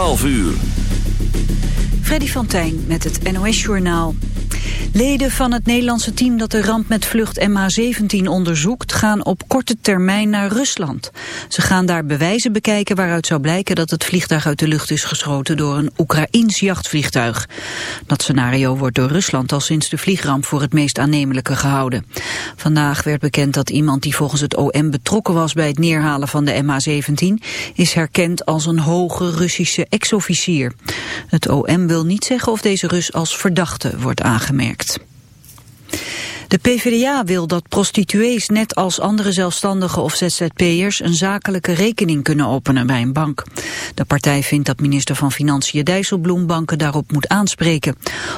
12 uur. Freddy van met het NOS-journaal. Leden van het Nederlandse team dat de ramp met vlucht MH17 onderzoekt... gaan op korte termijn naar Rusland. Ze gaan daar bewijzen bekijken waaruit zou blijken... dat het vliegtuig uit de lucht is geschoten door een Oekraïns jachtvliegtuig. Dat scenario wordt door Rusland al sinds de vliegramp... voor het meest aannemelijke gehouden. Vandaag werd bekend dat iemand die volgens het OM betrokken was... bij het neerhalen van de MH17... is herkend als een hoge Russische ex-officier. Het OM wil niet zeggen of deze Rus als verdachte wordt De PvdA wil dat prostituees net als andere zelfstandigen of ZZP'ers een zakelijke rekening kunnen openen bij een bank. De partij vindt dat minister van Financiën Dijsselbloem banken daarop moet aanspreken.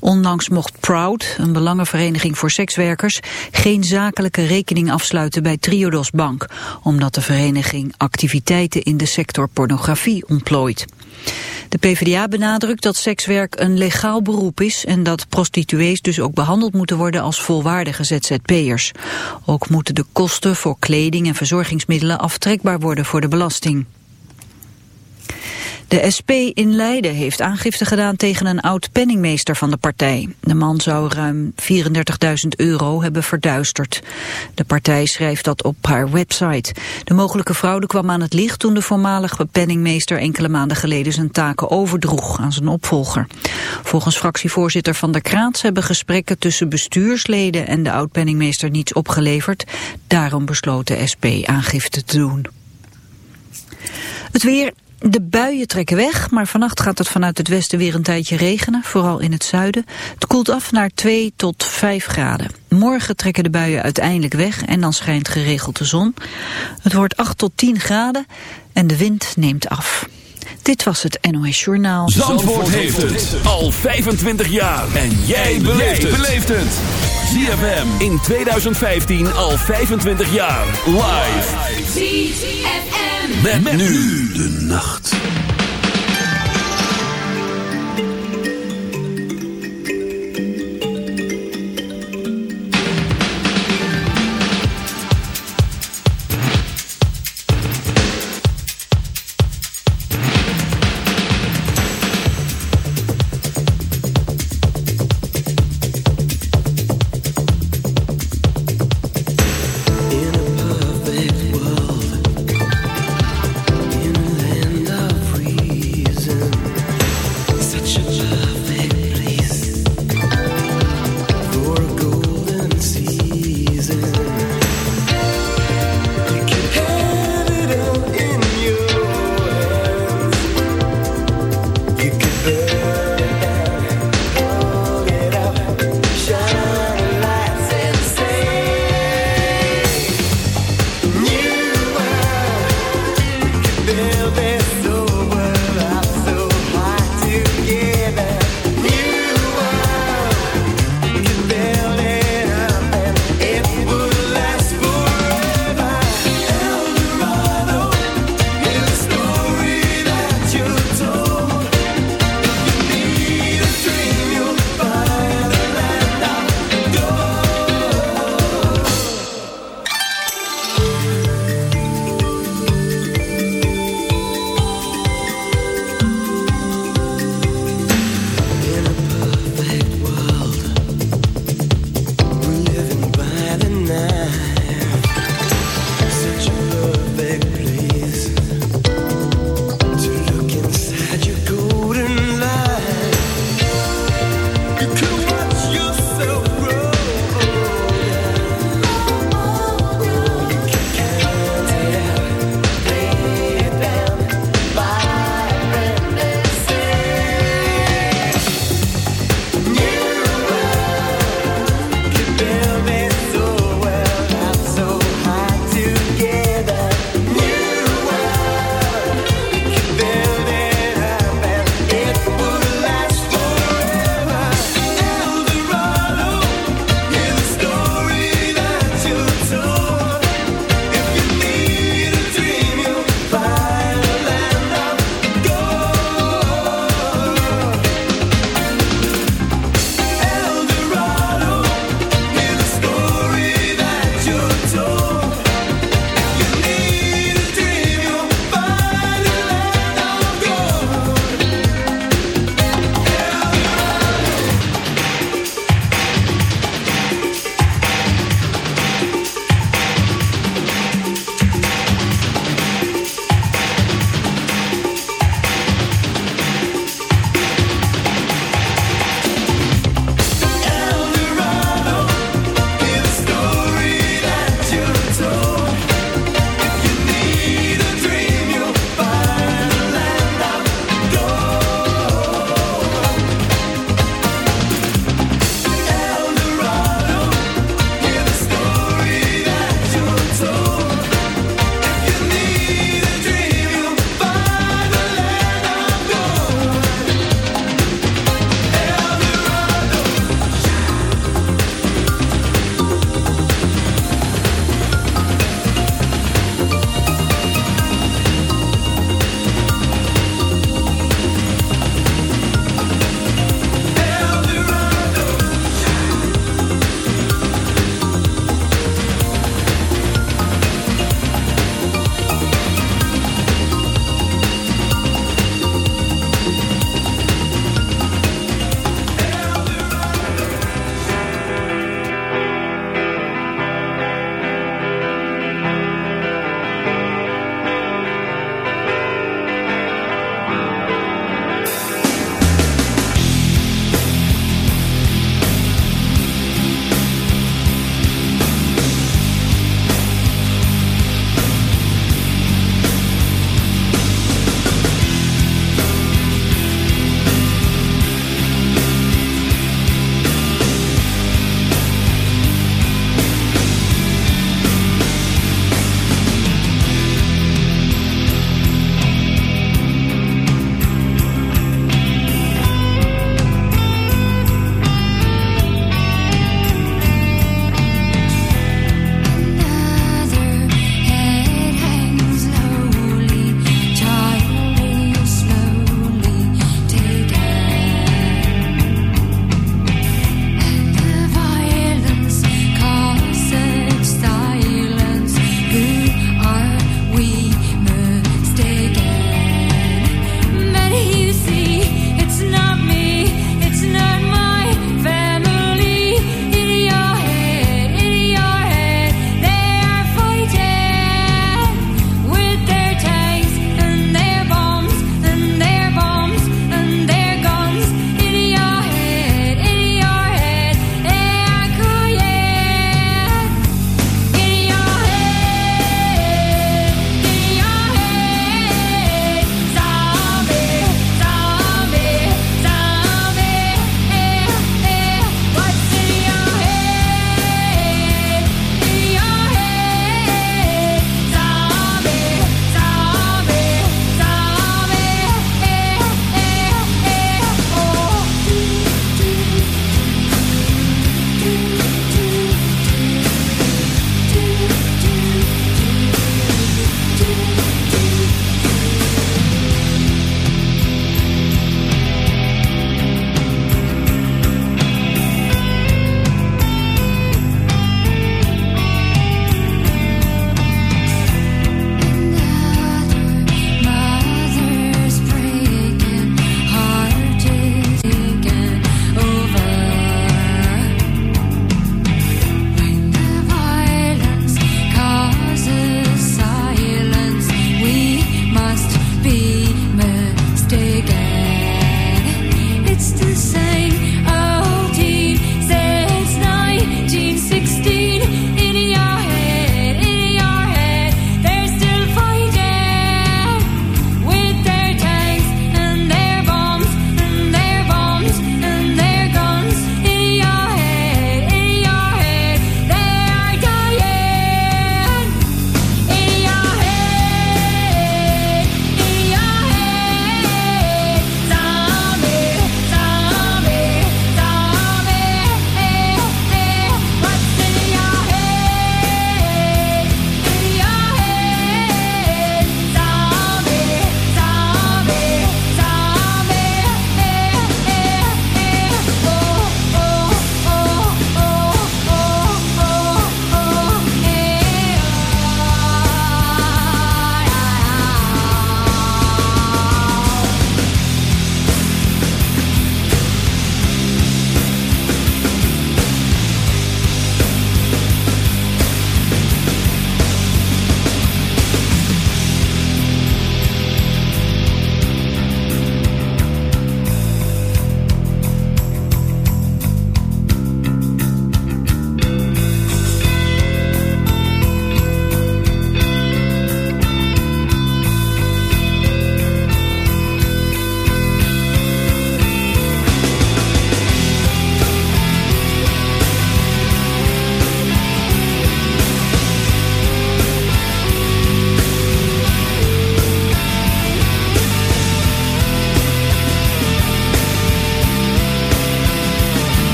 Onlangs mocht Proud, een belangenvereniging voor sekswerkers, geen zakelijke rekening afsluiten bij Triodos Bank, omdat de vereniging activiteiten in de sector pornografie ontplooit. De PvdA benadrukt dat sekswerk een legaal beroep is en dat prostituees dus ook behandeld moeten worden als volwaardige ZZP'ers. Ook moeten de kosten voor kleding en verzorgingsmiddelen aftrekbaar worden voor de belasting. De SP in Leiden heeft aangifte gedaan tegen een oud-penningmeester van de partij. De man zou ruim 34.000 euro hebben verduisterd. De partij schrijft dat op haar website. De mogelijke fraude kwam aan het licht toen de voormalige penningmeester enkele maanden geleden zijn taken overdroeg aan zijn opvolger. Volgens fractievoorzitter Van der Kraats hebben gesprekken tussen bestuursleden en de oud-penningmeester niets opgeleverd. Daarom besloot de SP aangifte te doen. Het weer, de buien trekken weg, maar vannacht gaat het vanuit het westen weer een tijdje regenen, vooral in het zuiden. Het koelt af naar 2 tot 5 graden. Morgen trekken de buien uiteindelijk weg en dan schijnt geregeld de zon. Het wordt 8 tot 10 graden en de wind neemt af. Dit was het NOS Journaal. Zandvoort, heeft het al 25 jaar. En jij beleeft het. ZFM in 2015 al 25 jaar. Live. ZFM. Met, nu de nacht.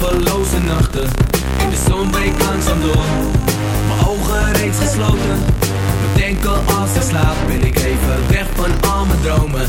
slapeloze nachten. In De zon breekt langzaam door. Mijn ogen reeds gesloten. Bedenken al als ik slaap Ben ik even weg van al mijn dromen.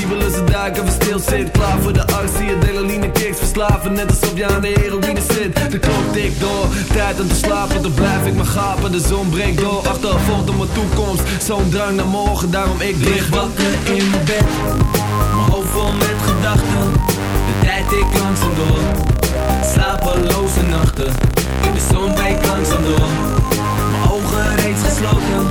je aan de heroïne zit. De klok tikt door, tijd om te slapen Dan blijf ik maar gapen, de zon breekt door Achtervolgd op mijn toekomst, zo'n drang naar morgen Daarom ik lig wakker in mijn bed. Mijn hoofd vol met gedachten De tijd ik langzaam door. Slapeloze nachten In de zon breekt langzaam door. Mijn ogen reeds gesloten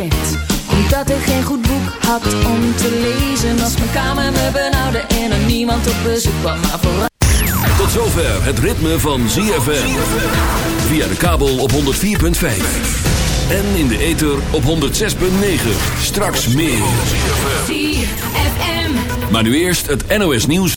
vent Omdat ik geen goed boek had om te lezen Als mijn kamer me benauwde en er niemand op bezoek kwam Maar vooral Tot zover het ritme van ZFM. Via de kabel op 104.5. En in de ether op 106.9. Straks meer. ZFM Maar nu eerst het NOS nieuws.